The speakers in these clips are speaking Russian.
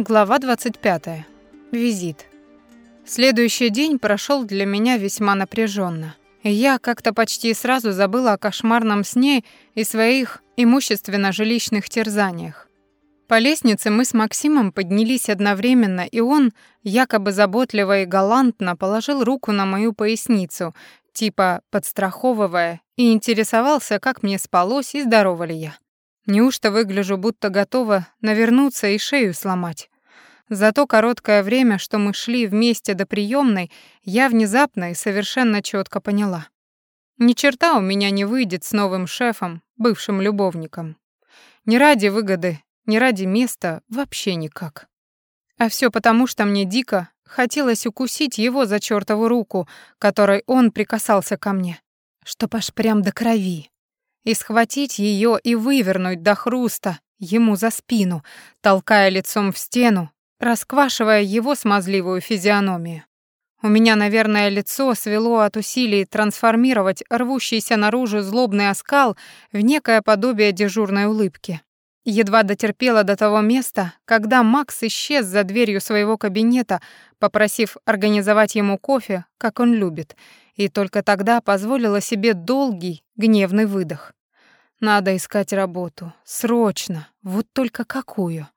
Глава 25. Визит. Следующий день прошел для меня весьма напряженно. Я как-то почти сразу забыла о кошмарном сне и своих имущественно-жилищных терзаниях. По лестнице мы с Максимом поднялись одновременно, и он, якобы заботливо и галантно, положил руку на мою поясницу, типа подстраховывая, и интересовался, как мне спалось и здорова ли я. Неужто выгляжу, будто готова навернуться и шею сломать? За то короткое время, что мы шли вместе до приемной, я внезапно и совершенно четко поняла. Ни черта у меня не выйдет с новым шефом, бывшим любовником. Ни ради выгоды, ни ради места, вообще никак. А все потому, что мне дико хотелось укусить его за чертову руку, которой он прикасался ко мне. Чтоб аж прям до крови и схватить ее и вывернуть до хруста ему за спину, толкая лицом в стену, расквашивая его смазливую физиономию. У меня, наверное, лицо свело от усилий трансформировать рвущийся наружу злобный оскал в некое подобие дежурной улыбки. Едва дотерпела до того места, когда Макс исчез за дверью своего кабинета, попросив организовать ему кофе, как он любит, и только тогда позволила себе долгий, гневный выдох. Надо искать работу. Срочно. Вот только какую?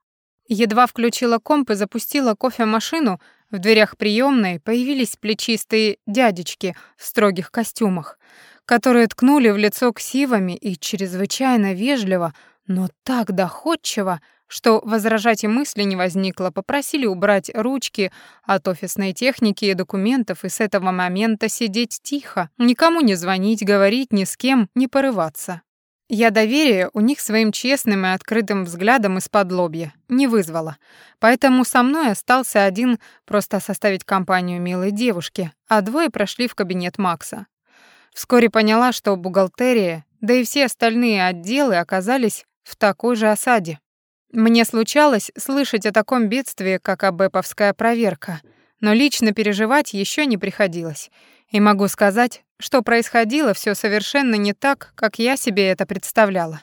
Едва включила комп и запустила кофемашину, в дверях приемной появились плечистые дядечки в строгих костюмах, которые ткнули в лицо ксивами и чрезвычайно вежливо, но так доходчиво, что возражать и мысли не возникло, попросили убрать ручки от офисной техники и документов и с этого момента сидеть тихо, никому не звонить, говорить ни с кем, не порываться. Я доверие у них своим честным и открытым взглядом из-под лобья не вызвала, поэтому со мной остался один просто составить компанию милой девушки, а двое прошли в кабинет Макса. Вскоре поняла, что бухгалтерия, да и все остальные отделы оказались в такой же осаде. Мне случалось слышать о таком бедствии, как АБЭПовская проверка, но лично переживать еще не приходилось. И могу сказать, что происходило все совершенно не так, как я себе это представляла.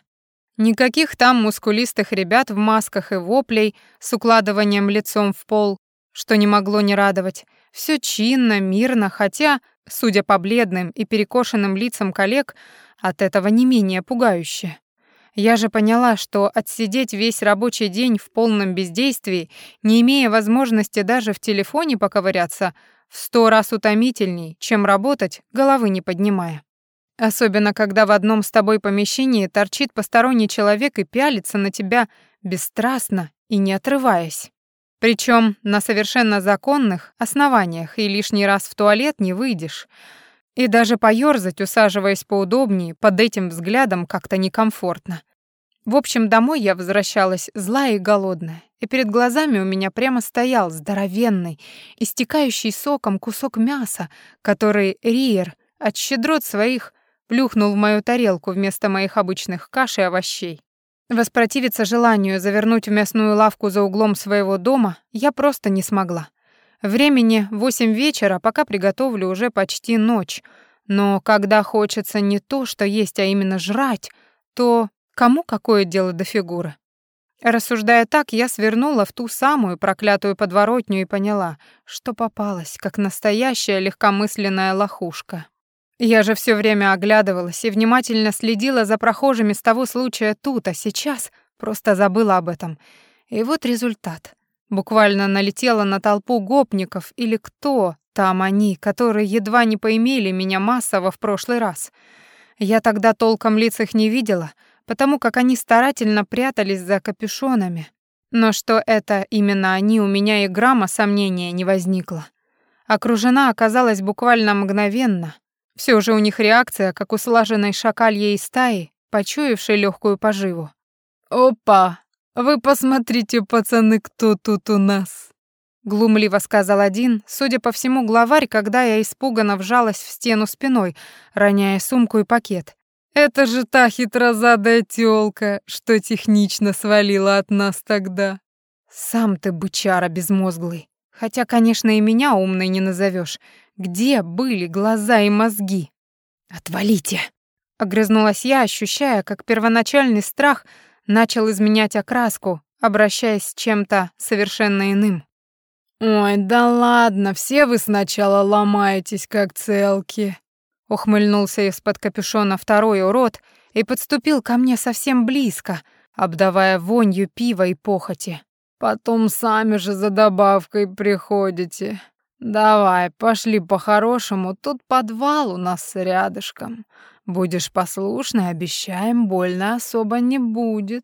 Никаких там мускулистых ребят в масках и воплей с укладыванием лицом в пол, что не могло не радовать. Все чинно, мирно, хотя, судя по бледным и перекошенным лицам коллег, от этого не менее пугающе. Я же поняла, что отсидеть весь рабочий день в полном бездействии, не имея возможности даже в телефоне поковыряться, в сто раз утомительней, чем работать, головы не поднимая. Особенно, когда в одном с тобой помещении торчит посторонний человек и пялится на тебя бесстрастно и не отрываясь. Причем на совершенно законных основаниях, и лишний раз в туалет не выйдешь. И даже поёрзать, усаживаясь поудобнее, под этим взглядом как-то некомфортно. В общем, домой я возвращалась злая и голодная, и перед глазами у меня прямо стоял здоровенный, истекающий соком кусок мяса, который Риер от щедрот своих плюхнул в мою тарелку вместо моих обычных каш и овощей. Воспротивиться желанию завернуть в мясную лавку за углом своего дома я просто не смогла. Времени восемь вечера, пока приготовлю уже почти ночь, но когда хочется не то, что есть, а именно жрать, то Кому какое дело до фигуры? Рассуждая так, я свернула в ту самую проклятую подворотню и поняла, что попалась, как настоящая легкомысленная лохушка. Я же все время оглядывалась и внимательно следила за прохожими с того случая тут, а сейчас просто забыла об этом. И вот результат. Буквально налетела на толпу гопников или кто там они, которые едва не поимели меня массово в прошлый раз. Я тогда толком лиц их не видела — потому как они старательно прятались за капюшонами. Но что это именно они, у меня и грамма сомнения не возникло. Окружена оказалась буквально мгновенно. Все же у них реакция, как у слаженной шакальей стаи, почуявшей легкую поживу. «Опа! Вы посмотрите, пацаны, кто тут у нас!» Глумливо сказал один, судя по всему, главарь, когда я испуганно вжалась в стену спиной, роняя сумку и пакет. Это же та хитрозадая тёлка, что технично свалила от нас тогда. Сам ты бычара безмозглый. Хотя, конечно, и меня умной не назовешь. Где были глаза и мозги? Отвалите, огрызнулась я, ощущая, как первоначальный страх начал изменять окраску, обращаясь с чем-то совершенно иным. «Ой, да ладно, все вы сначала ломаетесь, как целки», — ухмыльнулся из-под капюшона второй урод и подступил ко мне совсем близко, обдавая вонью пива и похоти. «Потом сами же за добавкой приходите. Давай, пошли по-хорошему, тут подвал у нас рядышком. Будешь послушной, обещаем, больно особо не будет».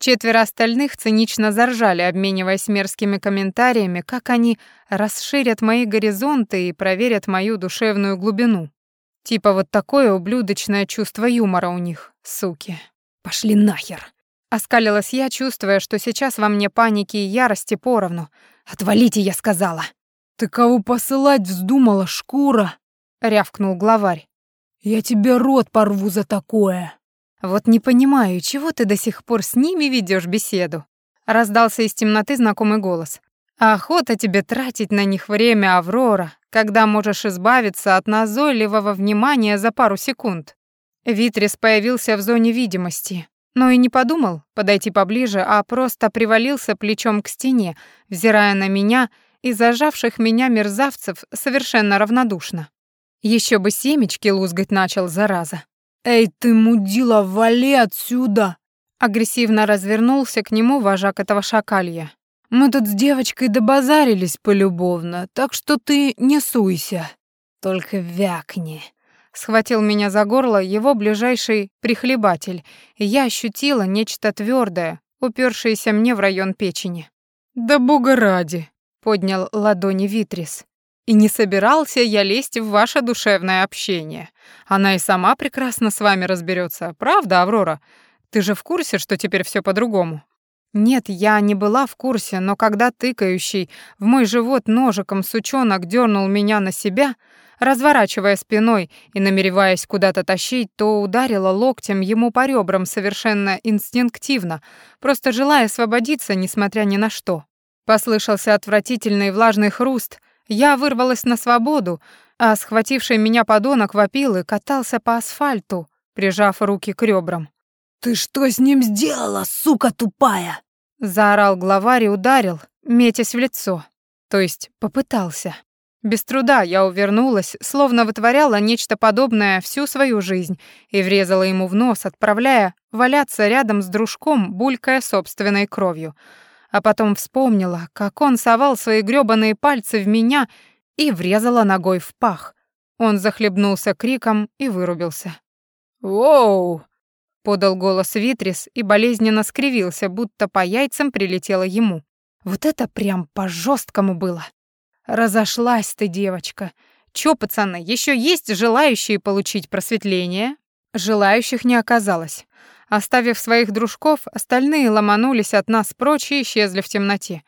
Четверо остальных цинично заржали, обмениваясь мерзкими комментариями, как они расширят мои горизонты и проверят мою душевную глубину. Типа вот такое ублюдочное чувство юмора у них, суки. Пошли нахер. Оскалилась я, чувствуя, что сейчас во мне паники и ярости поровну. «Отвалите, я сказала!» «Ты кого посылать вздумала, шкура?» — рявкнул главарь. «Я тебе рот порву за такое!» «Вот не понимаю, чего ты до сих пор с ними ведешь беседу?» Раздался из темноты знакомый голос. «Охота тебе тратить на них время, Аврора, когда можешь избавиться от назойливого внимания за пару секунд». Витрис появился в зоне видимости, но и не подумал подойти поближе, а просто привалился плечом к стене, взирая на меня и зажавших меня мерзавцев совершенно равнодушно. Еще бы семечки лузгать начал, зараза. «Эй, ты, мудила, вали отсюда!» Агрессивно развернулся к нему вожак этого шакалья. «Мы тут с девочкой добазарились полюбовно, так что ты не суйся, только вякни». Схватил меня за горло его ближайший прихлебатель, и я ощутила нечто твердое, упершееся мне в район печени. «Да бога ради!» — поднял ладони Витрис. И не собирался я лезть в ваше душевное общение. Она и сама прекрасно с вами разберется, правда, Аврора? Ты же в курсе, что теперь все по-другому? Нет, я не была в курсе, но когда тыкающий в мой живот ножиком сучонок дернул меня на себя, разворачивая спиной и намереваясь куда-то тащить, то ударила локтем ему по ребрам совершенно инстинктивно, просто желая освободиться, несмотря ни на что. Послышался отвратительный влажный хруст, я вырвалась на свободу, а схвативший меня подонок вопил и катался по асфальту, прижав руки к ребрам. «Ты что с ним сделала, сука тупая?» Заорал главарь и ударил, метясь в лицо. То есть попытался. Без труда я увернулась, словно вытворяла нечто подобное всю свою жизнь и врезала ему в нос, отправляя валяться рядом с дружком, булькая собственной кровью — а потом вспомнила, как он совал свои грёбаные пальцы в меня и врезала ногой в пах. Он захлебнулся криком и вырубился. «Воу!» — подал голос Витрис и болезненно скривился, будто по яйцам прилетело ему. Вот это прям по-жёсткому было. Разошлась ты, девочка. Чё, пацаны, ещё есть желающие получить просветление? Желающих не оказалось. Оставив своих дружков, остальные ломанулись от нас прочь и исчезли в темноте.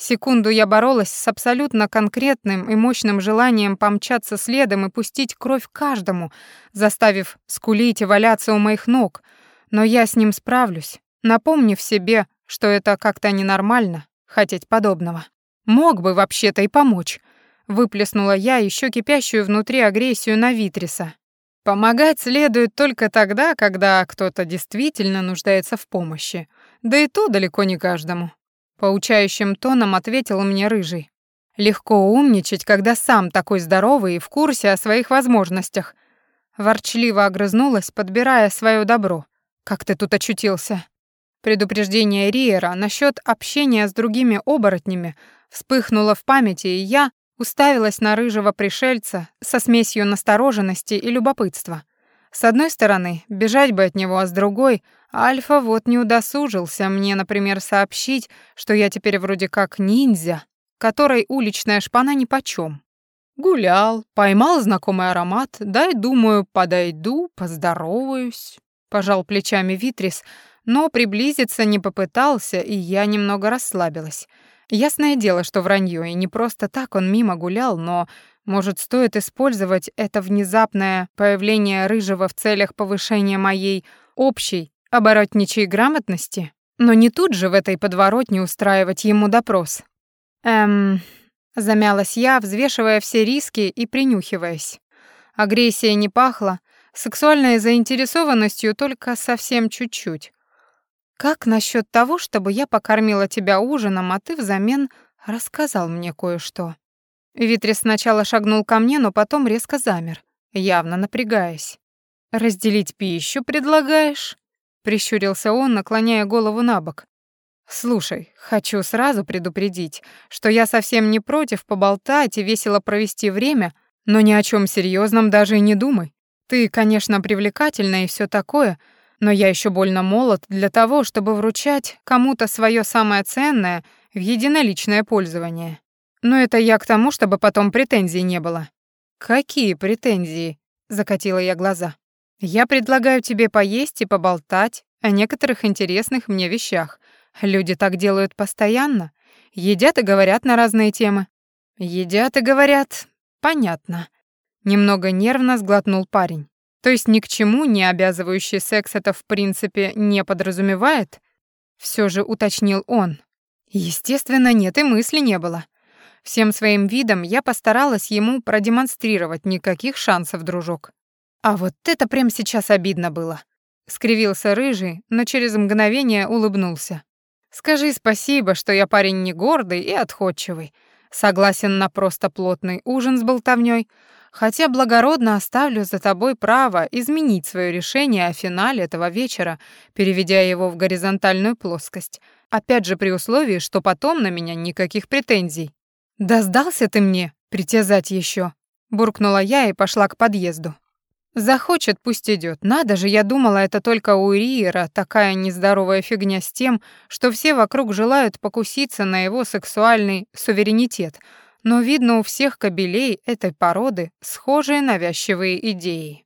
Секунду я боролась с абсолютно конкретным и мощным желанием помчаться следом и пустить кровь каждому, заставив скулить и валяться у моих ног. Но я с ним справлюсь, напомнив себе, что это как-то ненормально, хотеть подобного. Мог бы вообще-то и помочь. Выплеснула я еще кипящую внутри агрессию на Витриса, Помогать следует только тогда, когда кто-то действительно нуждается в помощи. Да и то далеко не каждому. Поучающим тоном ответил мне рыжий. Легко умничать, когда сам такой здоровый и в курсе о своих возможностях. Ворчливо огрызнулась, подбирая свое добро. Как ты тут очутился? Предупреждение Риера насчет общения с другими оборотнями вспыхнуло в памяти, и я, Уставилась на рыжего пришельца со смесью настороженности и любопытства. С одной стороны, бежать бы от него, а с другой, Альфа вот не удосужился мне, например, сообщить, что я теперь вроде как ниндзя, которой уличная шпана нипочём. Гулял, поймал знакомый аромат, дай, думаю, подойду, поздороваюсь. Пожал плечами Витрис, но приблизиться не попытался, и я немного расслабилась. Ясное дело, что вранье, и не просто так он мимо гулял, но, может, стоит использовать это внезапное появление рыжего в целях повышения моей общей оборотничьей грамотности? Но не тут же в этой подворотне устраивать ему допрос. Эм, замялась я, взвешивая все риски и принюхиваясь. Агрессия не пахла, сексуальной заинтересованностью только совсем чуть-чуть. Как насчет того, чтобы я покормила тебя ужином, а ты взамен рассказал мне кое-что?» Витрис сначала шагнул ко мне, но потом резко замер, явно напрягаясь. «Разделить пищу предлагаешь?» — прищурился он, наклоняя голову на бок. «Слушай, хочу сразу предупредить, что я совсем не против поболтать и весело провести время, но ни о чем серьезном даже и не думай. Ты, конечно, привлекательна и все такое, но я еще больно молод для того, чтобы вручать кому-то свое самое ценное в единоличное пользование. Но это я к тому, чтобы потом претензий не было». «Какие претензии?» — закатила я глаза. «Я предлагаю тебе поесть и поболтать о некоторых интересных мне вещах, Люди так делают постоянно. Едят и говорят на разные темы. Едят и говорят. Понятно. Немного нервно сглотнул парень. То есть ни к чему не обязывающий секс это в принципе не подразумевает? Все же уточнил он. Естественно, нет и мысли не было. Всем своим видом я постаралась ему продемонстрировать никаких шансов, дружок. А вот это прям сейчас обидно было. Скривился рыжий, но через мгновение улыбнулся. Скажи спасибо, что я парень не гордый и отходчивый. Согласен на просто плотный ужин с болтовнёй, хотя благородно оставлю за тобой право изменить свое решение о финале этого вечера, переведя его в горизонтальную плоскость. Опять же при условии, что потом на меня никаких претензий. «Да сдался ты мне, притязать еще, буркнула я и пошла к подъезду. Захочет, пусть идет. Надо же, я думала, это только у Риера такая нездоровая фигня с тем, что все вокруг желают покуситься на его сексуальный суверенитет. Но видно, у всех кобелей этой породы схожие навязчивые идеи.